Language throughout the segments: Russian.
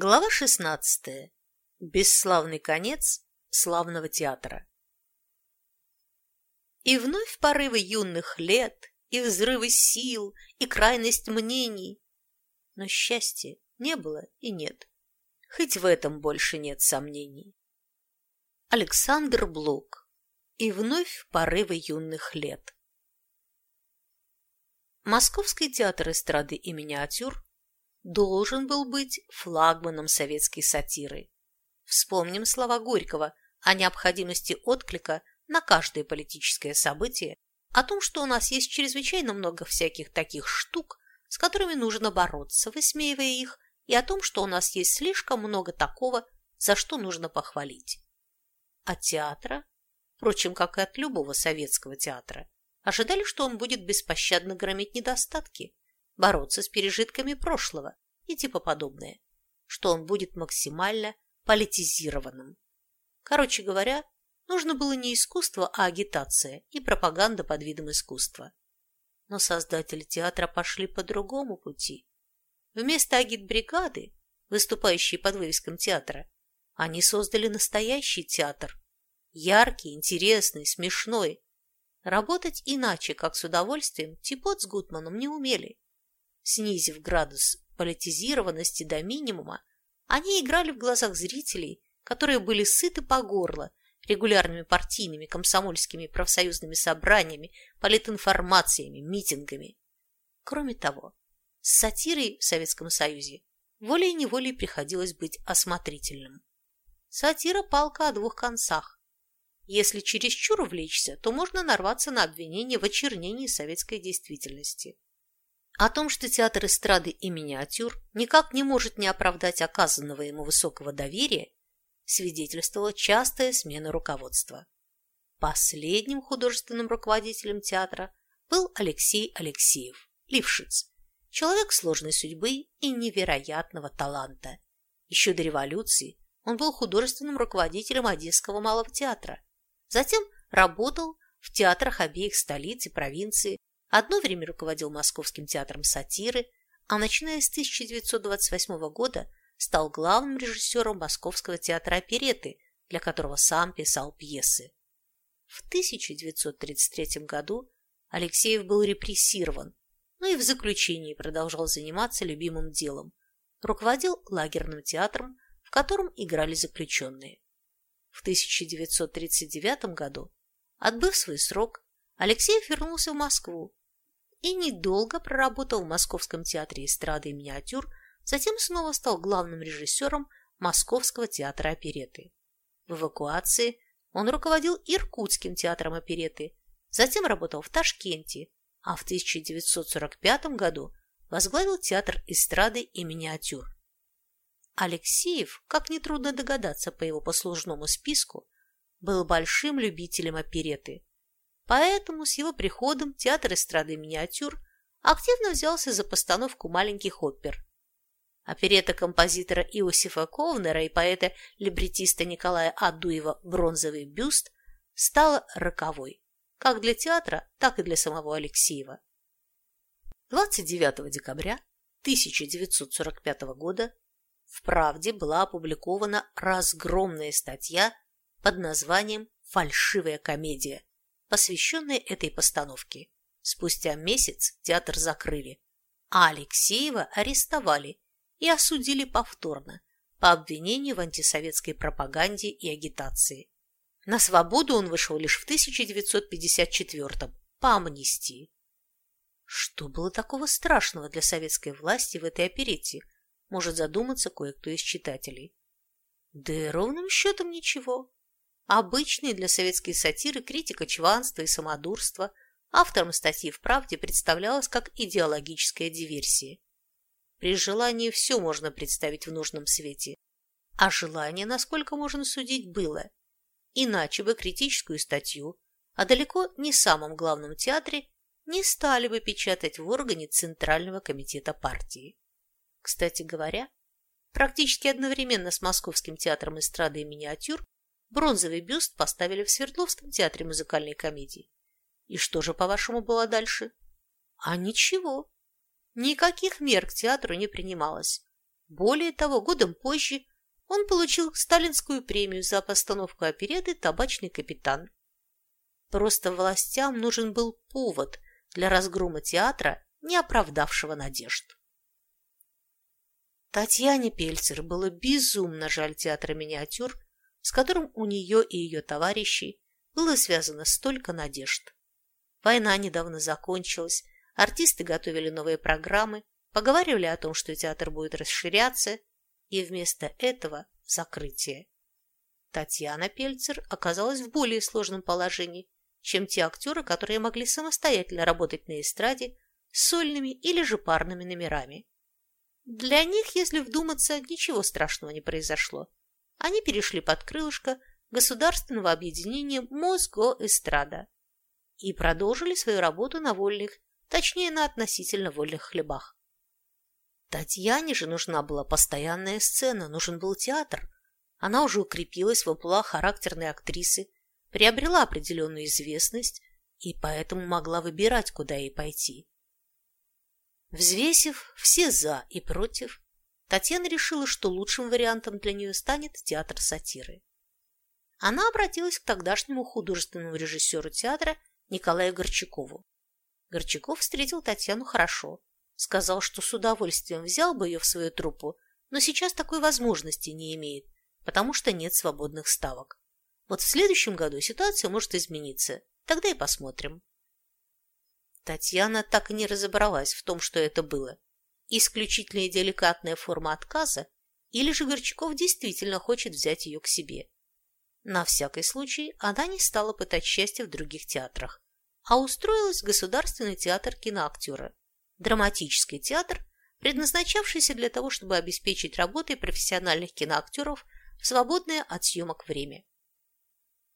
Глава 16. Бесславный конец славного театра. И вновь порывы юных лет, и взрывы сил, и крайность мнений. Но счастья не было и нет. Хоть в этом больше нет сомнений. Александр Блок. И вновь порывы юных лет. Московский театр эстрады и миниатюр должен был быть флагманом советской сатиры. Вспомним слова Горького о необходимости отклика на каждое политическое событие, о том, что у нас есть чрезвычайно много всяких таких штук, с которыми нужно бороться, высмеивая их, и о том, что у нас есть слишком много такого, за что нужно похвалить. От театра, впрочем, как и от любого советского театра, ожидали, что он будет беспощадно громить недостатки, бороться с пережитками прошлого и типа подобное, что он будет максимально политизированным. Короче говоря, нужно было не искусство, а агитация и пропаганда под видом искусства. Но создатели театра пошли по другому пути. Вместо агитбригады, выступающей под вывеском театра, они создали настоящий театр. Яркий, интересный, смешной. Работать иначе, как с удовольствием, Типот с Гутманом не умели. Снизив градус политизированности до минимума, они играли в глазах зрителей, которые были сыты по горло регулярными партийными, комсомольскими, профсоюзными собраниями, политинформациями, митингами. Кроме того, с сатирой в Советском Союзе волей-неволей приходилось быть осмотрительным. Сатира – палка о двух концах. Если чересчур увлечься, то можно нарваться на обвинение в очернении советской действительности. О том, что театр эстрады и миниатюр никак не может не оправдать оказанного ему высокого доверия, свидетельствовала частая смена руководства. Последним художественным руководителем театра был Алексей Алексеев, Лившиц, человек сложной судьбы и невероятного таланта. Еще до революции он был художественным руководителем Одесского малого театра. Затем работал в театрах обеих столиц и провинции, Одно время руководил Московским театром сатиры, а начиная с 1928 года стал главным режиссером Московского театра опереты, для которого сам писал пьесы. В 1933 году Алексеев был репрессирован, но и в заключении продолжал заниматься любимым делом. Руководил лагерным театром, в котором играли заключенные. В 1939 году, отбыв свой срок, Алексеев вернулся в Москву и недолго проработал в Московском театре эстрады и миниатюр, затем снова стал главным режиссером Московского театра опереты. В эвакуации он руководил Иркутским театром опереты, затем работал в Ташкенте, а в 1945 году возглавил театр эстрады и миниатюр. Алексеев, как нетрудно догадаться по его послужному списку, был большим любителем опереты, Поэтому с его приходом театр эстрады миниатюр активно взялся за постановку маленьких опер. Оперета композитора Иосифа Ковнера и поэта-либретиста Николая Адуева «Бронзовый бюст» стала роковой, как для театра, так и для самого Алексеева. 29 декабря 1945 года в «Правде» была опубликована разгромная статья под названием «Фальшивая комедия», посвященной этой постановке. Спустя месяц театр закрыли, а Алексеева арестовали и осудили повторно по обвинению в антисоветской пропаганде и агитации. На свободу он вышел лишь в 1954 по амнистии. Что было такого страшного для советской власти в этой оперете, может задуматься кое-кто из читателей. Да и ровным счетом ничего. Обычный для советской сатиры критика чванства и самодурства автором статьи в «Правде» представлялась как идеологическая диверсия. При желании все можно представить в нужном свете, а желание, насколько можно судить, было. Иначе бы критическую статью а далеко не самом главном театре не стали бы печатать в органе Центрального комитета партии. Кстати говоря, практически одновременно с Московским театром эстрады и миниатюр Бронзовый бюст поставили в Свердловском театре музыкальной комедии. И что же, по-вашему, было дальше? А ничего. Никаких мер к театру не принималось. Более того, годом позже он получил сталинскую премию за постановку опереты «Табачный капитан». Просто властям нужен был повод для разгрома театра, не оправдавшего надежд. Татьяне Пельцер было безумно жаль театра миниатюр, с которым у нее и ее товарищей было связано столько надежд. Война недавно закончилась, артисты готовили новые программы, поговаривали о том, что театр будет расширяться, и вместо этого закрытие. Татьяна Пельцер оказалась в более сложном положении, чем те актеры, которые могли самостоятельно работать на эстраде с сольными или же парными номерами. Для них, если вдуматься, ничего страшного не произошло. Они перешли под крылышко государственного объединения Мосгоэстрада и продолжили свою работу на вольных, точнее на относительно вольных хлебах. Татьяне же нужна была постоянная сцена, нужен был театр. Она уже укрепилась в амплуа характерной актрисы, приобрела определенную известность и поэтому могла выбирать, куда ей пойти. Взвесив все «за» и «против», Татьяна решила, что лучшим вариантом для нее станет театр сатиры. Она обратилась к тогдашнему художественному режиссеру театра Николаю Горчакову. Горчаков встретил Татьяну хорошо, сказал, что с удовольствием взял бы ее в свою труппу, но сейчас такой возможности не имеет, потому что нет свободных ставок. Вот в следующем году ситуация может измениться, тогда и посмотрим. Татьяна так и не разобралась в том, что это было. Исключительная деликатная форма отказа или же Горчаков действительно хочет взять ее к себе. На всякий случай она не стала пытать счастье в других театрах, а устроилась в Государственный театр киноактера, драматический театр, предназначавшийся для того, чтобы обеспечить работой профессиональных киноактеров в свободное от съемок время.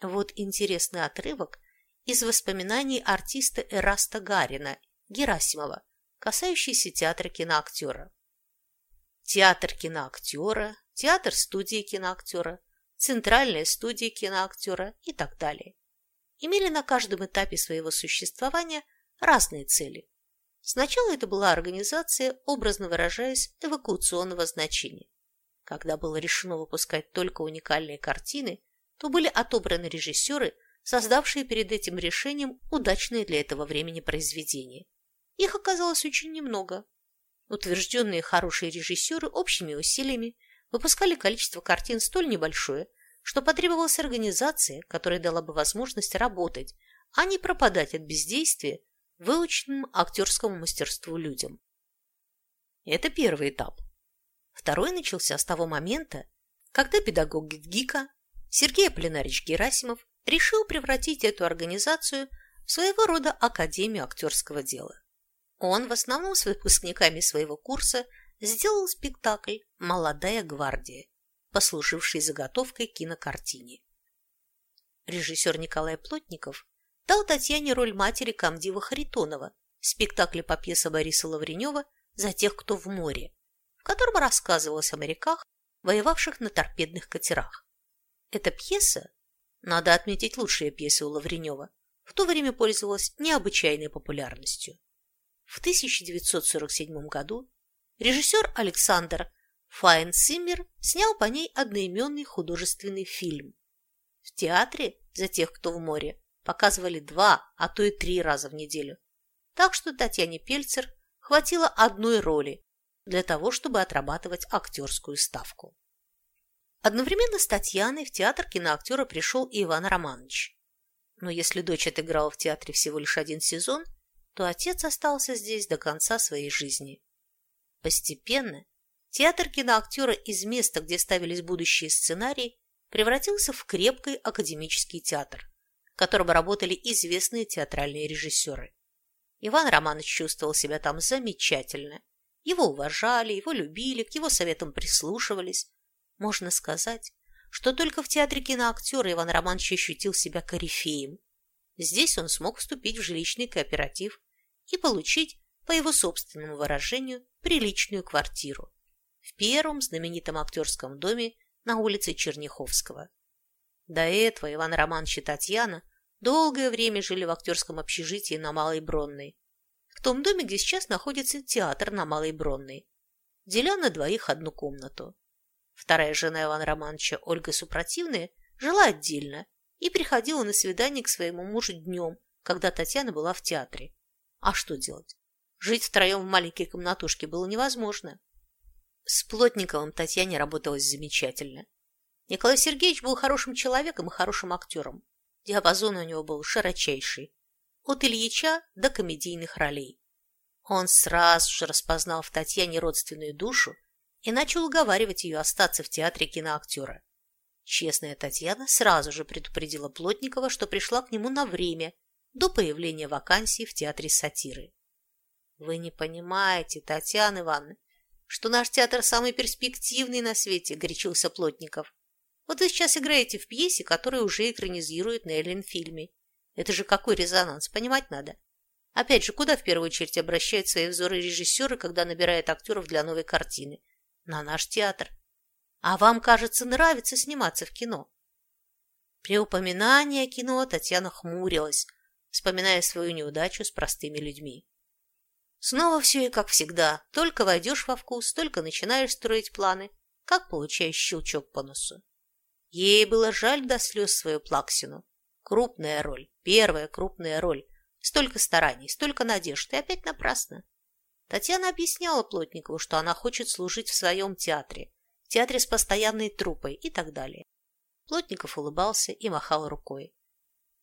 Вот интересный отрывок из воспоминаний артиста Эраста Гарина, Герасимова, касающийся театра киноактера. Театр киноактера, театр студии киноактера, центральная студия киноактера и так далее. Имели на каждом этапе своего существования разные цели. Сначала это была организация, образно выражаясь, эвакуационного значения. Когда было решено выпускать только уникальные картины, то были отобраны режиссеры, создавшие перед этим решением удачные для этого времени произведения. Их оказалось очень немного. Утвержденные хорошие режиссеры общими усилиями выпускали количество картин столь небольшое, что потребовалась организация, которая дала бы возможность работать, а не пропадать от бездействия выученным актерскому мастерству людям. Это первый этап. Второй начался с того момента, когда педагог ГИКа Сергей Аполлинарич Герасимов решил превратить эту организацию в своего рода Академию актерского дела. Он в основном с выпускниками своего курса сделал спектакль «Молодая гвардия», послуживший заготовкой кинокартине. Режиссер Николай Плотников дал Татьяне роль матери комдива Харитонова в спектакле по пьесе Бориса Лавренева «За тех, кто в море», в котором рассказывалось о моряках, воевавших на торпедных катерах. Эта пьеса, надо отметить лучшие пьесы у Лавренева, в то время пользовалась необычайной популярностью. В 1947 году режиссер Александр Файнциммер снял по ней одноименный художественный фильм. В театре «За тех, кто в море» показывали два, а то и три раза в неделю. Так что Татьяне Пельцер хватило одной роли для того, чтобы отрабатывать актерскую ставку. Одновременно с Татьяной в театр киноактера пришел и Иван Романович. Но если дочь отыграла в театре всего лишь один сезон, то отец остался здесь до конца своей жизни. Постепенно театр киноактера из места, где ставились будущие сценарии, превратился в крепкий академический театр, в котором работали известные театральные режиссеры. Иван Романович чувствовал себя там замечательно. Его уважали, его любили, к его советам прислушивались, можно сказать, что только в театре киноактера Иван Романович ощутил себя корифеем. Здесь он смог вступить в жилищный кооператив и получить, по его собственному выражению, приличную квартиру в первом знаменитом актерском доме на улице Черняховского. До этого Иван Романович и Татьяна долгое время жили в актерском общежитии на Малой Бронной, в том доме, где сейчас находится театр на Малой Бронной. деля на двоих одну комнату. Вторая жена Ивана Романовича, Ольга Супротивная, жила отдельно и приходила на свидание к своему мужу днем, когда Татьяна была в театре. А что делать? Жить втроем в маленькой комнатушке было невозможно. С Плотниковым Татьяне работалось замечательно. Николай Сергеевич был хорошим человеком и хорошим актером. Диапазон у него был широчайший. От Ильича до комедийных ролей. Он сразу же распознал в Татьяне родственную душу и начал уговаривать ее остаться в театре киноактера. Честная Татьяна сразу же предупредила Плотникова, что пришла к нему на время, до появления вакансии в театре сатиры. «Вы не понимаете, Татьяна Ивановна, что наш театр самый перспективный на свете», – горячился Плотников. «Вот вы сейчас играете в пьесе, которую уже экранизируют на Эллен-фильме. Это же какой резонанс, понимать надо. Опять же, куда в первую очередь обращают свои взоры режиссеры, когда набирают актеров для новой картины? На наш театр. А вам, кажется, нравится сниматься в кино. При упоминании о кино Татьяна хмурилась, вспоминая свою неудачу с простыми людьми. Снова все и как всегда. Только войдешь во вкус, только начинаешь строить планы, как получаешь щелчок по носу. Ей было жаль до слез свою Плаксину. Крупная роль, первая крупная роль, Столько стараний, столько надежд, и опять напрасно. Татьяна объясняла Плотникову, что она хочет служить в своем театре, в театре с постоянной труппой и так далее. Плотников улыбался и махал рукой.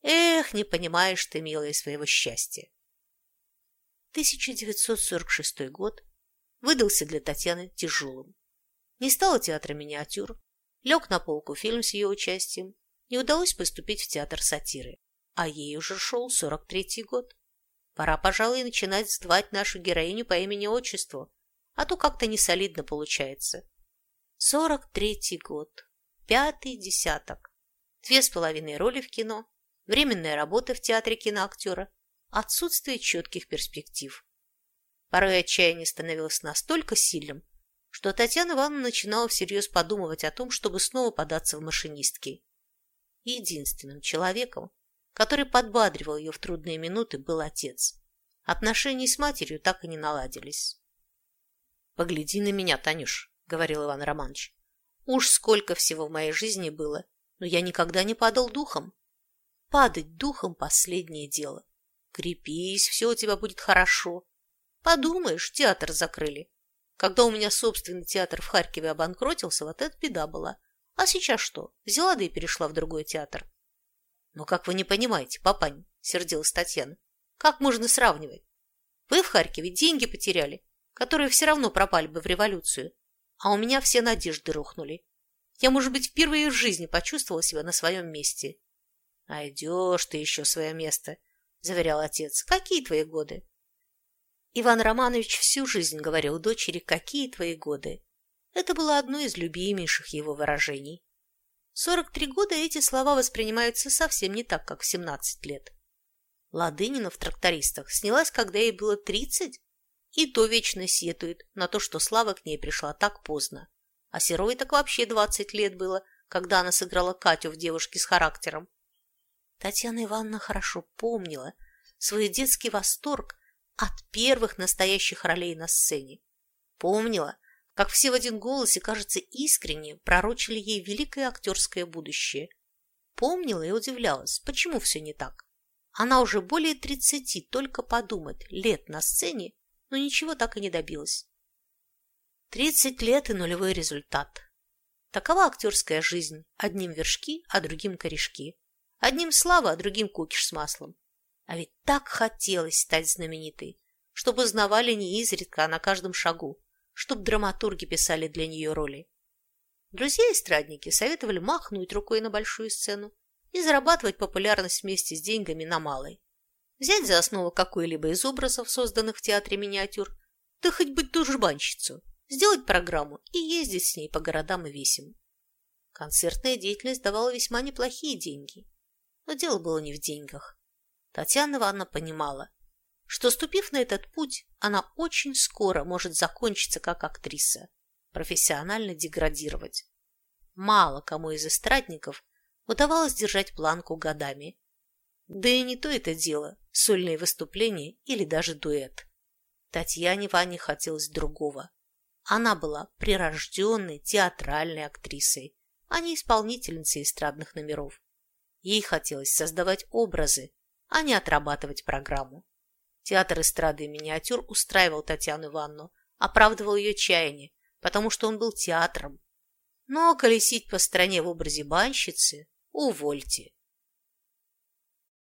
«Эх, не понимаешь ты, милая, своего счастья!» 1946 год выдался для Татьяны тяжелым. Не стало театра миниатюр, лег на полку фильм с ее участием, не удалось поступить в театр сатиры а ей уже шел сорок третий год. Пора, пожалуй, начинать сдавать нашу героиню по имени-отчеству, а то как-то не солидно получается. Сорок третий год, пятый десяток, две с половиной роли в кино, временная работа в театре киноактера, отсутствие четких перспектив. Порой отчаяние становилось настолько сильным, что Татьяна Ивановна начинала всерьез подумывать о том, чтобы снова податься в машинистки. Единственным человеком, который подбадривал ее в трудные минуты, был отец. Отношения с матерью так и не наладились. «Погляди на меня, Танюш», — говорил Иван Романович. «Уж сколько всего в моей жизни было, но я никогда не падал духом. Падать духом — последнее дело. Крепись, все у тебя будет хорошо. Подумаешь, театр закрыли. Когда у меня собственный театр в Харькове обанкротился, вот это беда была. А сейчас что? Взяла да и перешла в другой театр. «Ну как вы не понимаете, папань?» – сердилась Татьяна. «Как можно сравнивать? Вы в Харькове деньги потеряли, которые все равно пропали бы в революцию, а у меня все надежды рухнули. Я, может быть, впервые в жизни почувствовала себя на своем месте». «Найдешь ты еще свое место», – заверял отец. «Какие твои годы?» Иван Романович всю жизнь говорил дочери «какие твои годы». Это было одно из любимейших его выражений. 43 года эти слова воспринимаются совсем не так, как в 17 лет. Ладынина в трактористах снялась, когда ей было 30, и то вечно сетует на то, что Слава к ней пришла так поздно. А Серовой так вообще 20 лет было, когда она сыграла Катю в «Девушке с характером». Татьяна Ивановна хорошо помнила свой детский восторг от первых настоящих ролей на сцене. Помнила, как все в один голос и, кажется, искренне пророчили ей великое актерское будущее. Помнила и удивлялась, почему все не так. Она уже более тридцати, только подумать, лет на сцене, но ничего так и не добилась. Тридцать лет и нулевой результат. Такова актерская жизнь. Одним вершки, а другим корешки. Одним слава, а другим кукиш с маслом. А ведь так хотелось стать знаменитой, чтобы знавали не изредка, а на каждом шагу чтоб драматурги писали для нее роли. Друзья-эстрадники советовали махнуть рукой на большую сцену и зарабатывать популярность вместе с деньгами на малой. Взять за основу какой-либо из образов, созданных в театре миниатюр, да хоть быть ту жбанщицу, сделать программу и ездить с ней по городам и весим. Концертная деятельность давала весьма неплохие деньги. Но дело было не в деньгах. Татьяна Ивановна понимала, что, ступив на этот путь, она очень скоро может закончиться как актриса, профессионально деградировать. Мало кому из эстрадников удавалось держать планку годами. Да и не то это дело, сольные выступления или даже дуэт. Татьяне Ване хотелось другого. Она была прирожденной театральной актрисой, а не исполнительницей эстрадных номеров. Ей хотелось создавать образы, а не отрабатывать программу. Театр эстрады и миниатюр устраивал Татьяну Ивановну, оправдывал ее чаяние, потому что он был театром. Но колесить по стране в образе банщицы – увольте.